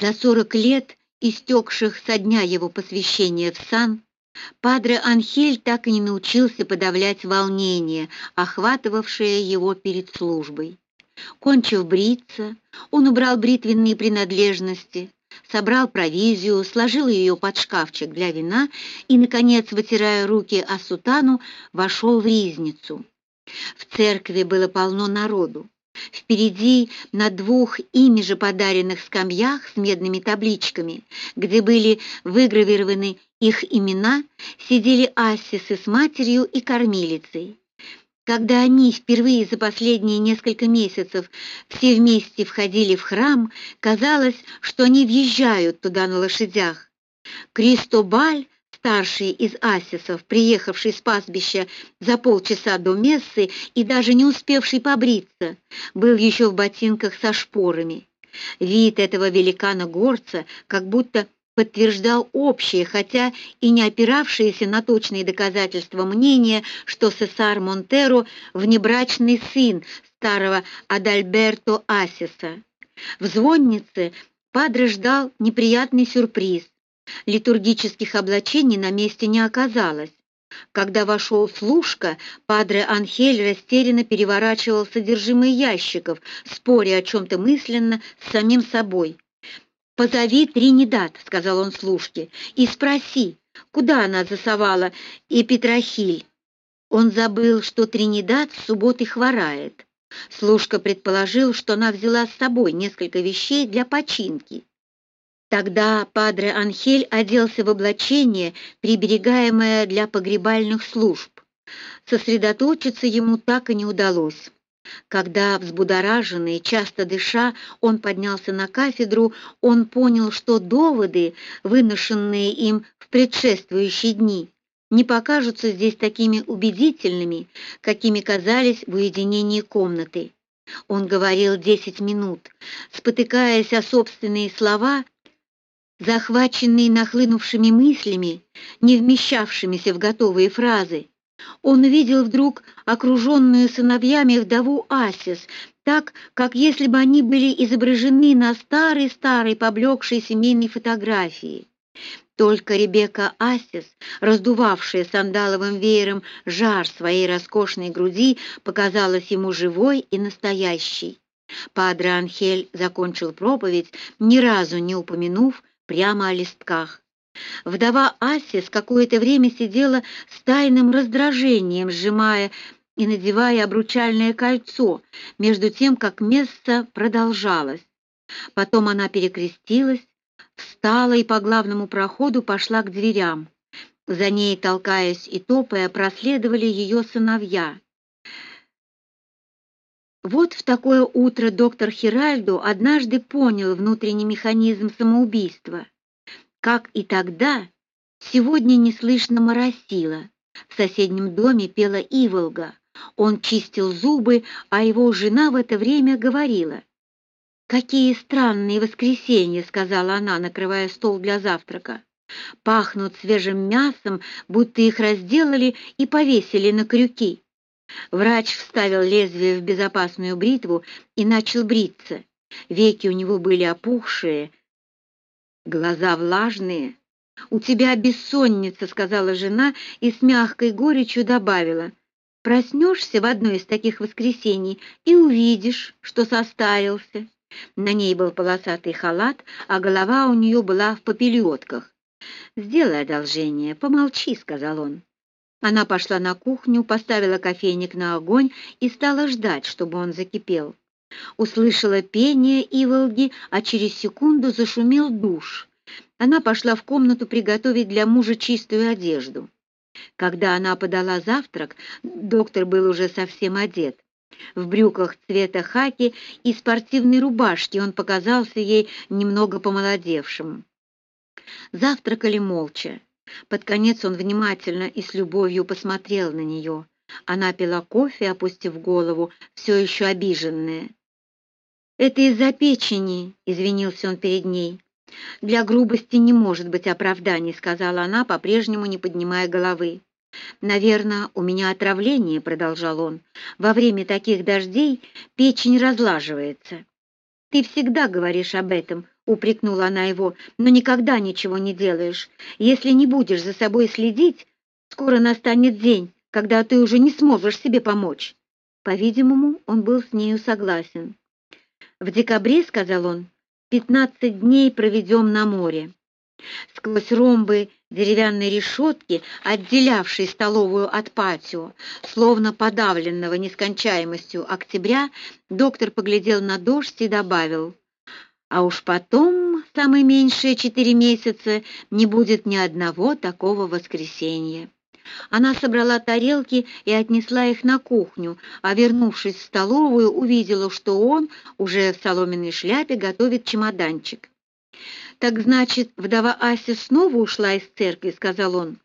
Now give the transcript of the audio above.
За сорок лет, истекших со дня его посвящения в сан, Падре Анхель так и не научился подавлять волнение, охватывавшее его перед службой. Кончив бриться, он убрал бритвенные принадлежности, собрал провизию, сложил ее под шкафчик для вина и, наконец, вытирая руки о сутану, вошел в ризницу. В церкви было полно народу. Впереди на двух ими же подаренных скамьях с медными табличками, где были выгравированы их имена, сидели Ассисы с матерью и кормилицей. Когда они впервые за последние несколько месяцев все вместе входили в храм, казалось, что они въезжают туда на лошадях. Кристобаль, старший из асисов, приехавший с пастбища за полчаса до мессы и даже не успевший побриться, был еще в ботинках со шпорами. Вид этого великана-горца как будто подтверждал общее, хотя и не опиравшееся на точные доказательства мнение, что Сесар Монтеро – внебрачный сын старого Адальберто Асиса. В звоннице Падре ждал неприятный сюрприз. Литургических облачений на месте не оказалось. Когда вошел служка, Падре Анхель растерянно переворачивал содержимое ящиков, споря о чем-то мысленно с самим собой. «Позови Тринидад», — сказал он служке, — «и спроси, куда она засовала и Петрохиль». Он забыл, что Тринидад в субботы хворает. Служка предположил, что она взяла с собой несколько вещей для починки. Тогда Падре Анхель оделся в облачение, приберегаемое для погребальных служб. Сосредоточиться ему так и не удалось. Когда, взбудораженный, часто дыша, он поднялся на кафедру, он понял, что доводы, выношенные им в предшествующие дни, не покажутся здесь такими убедительными, какими казались в уединении комнаты. Он говорил десять минут, спотыкаясь о собственные слова, захваченные нахлынувшими мыслями, не вмещавшимися в готовые фразы. Он увидел вдруг окруженную сыновьями вдову Асис, так, как если бы они были изображены на старой-старой поблекшей семейной фотографии. Только Ребекка Асис, раздувавшая сандаловым веером жар своей роскошной груди, показалась ему живой и настоящей. Падре Анхель закончил проповедь, ни разу не упомянув прямо о листках. Вдова Асис какое-то время сидела с тайным раздражением, сжимая и надевая обручальное кольцо, между тем, как место продолжалось. Потом она перекрестилась, встала и по главному проходу пошла к дверям. За ней, толкаясь и топая, проследовали ее сыновья. Вот в такое утро доктор Хиральдо однажды понял внутренний механизм самоубийства. Как и тогда, сегодня не слышно моросило. В соседнем доме пела иволга. Он чистил зубы, а его жена в это время говорила. «Какие странные воскресенья!» — сказала она, накрывая стол для завтрака. «Пахнут свежим мясом, будто их разделали и повесили на крюки». Врач вставил лезвие в безопасную бритву и начал бриться. Веки у него были опухшие, Глаза влажные. «У тебя бессонница», — сказала жена и с мягкой горечью добавила. «Проснешься в одно из таких воскресений и увидишь, что состарился». На ней был полосатый халат, а голова у нее была в попельотках. «Сделай одолжение, помолчи», — сказал он. Она пошла на кухню, поставила кофейник на огонь и стала ждать, чтобы он закипел. Услышала пение Иволги, а через секунду зашумел душ. Она пошла в комнату приготовить для мужа чистую одежду. Когда она подала завтрак, доктор был уже совсем одет. В брюках цвета хаки и спортивной рубашке он показался ей немного помолодевшим. Завтракали молча. Под конец он внимательно и с любовью посмотрел на нее. Она пила кофе, опустив голову, все еще обиженная. «Это из-за печени», — извинился он перед ней. «Для грубости не может быть оправданий», — сказала она, по-прежнему не поднимая головы. «Наверное, у меня отравление», — продолжал он. «Во время таких дождей печень разлаживается». «Ты всегда говоришь об этом», упрекнула она его, но никогда ничего не делаешь. Если не будешь за собой следить, скоро настанет день, когда ты уже не сможешь себе помочь. По-видимому, он был с нею согласен. В декабре, сказал он, пятнадцать дней проведем на море. Сквозь ромбы деревянной решетки, отделявшей столовую от патио, словно подавленного нескончаемостью октября, доктор поглядел на дождь и добавил: "А уж потом, самое меньшее четыре месяца, не будет ни одного такого воскресенья". Она собрала тарелки и отнесла их на кухню, а вернувшись в столовую, увидела, что он уже в соломенной шляпе готовит чемоданчик. Так значит, вдова Ася снова ушла из церкви, сказал он.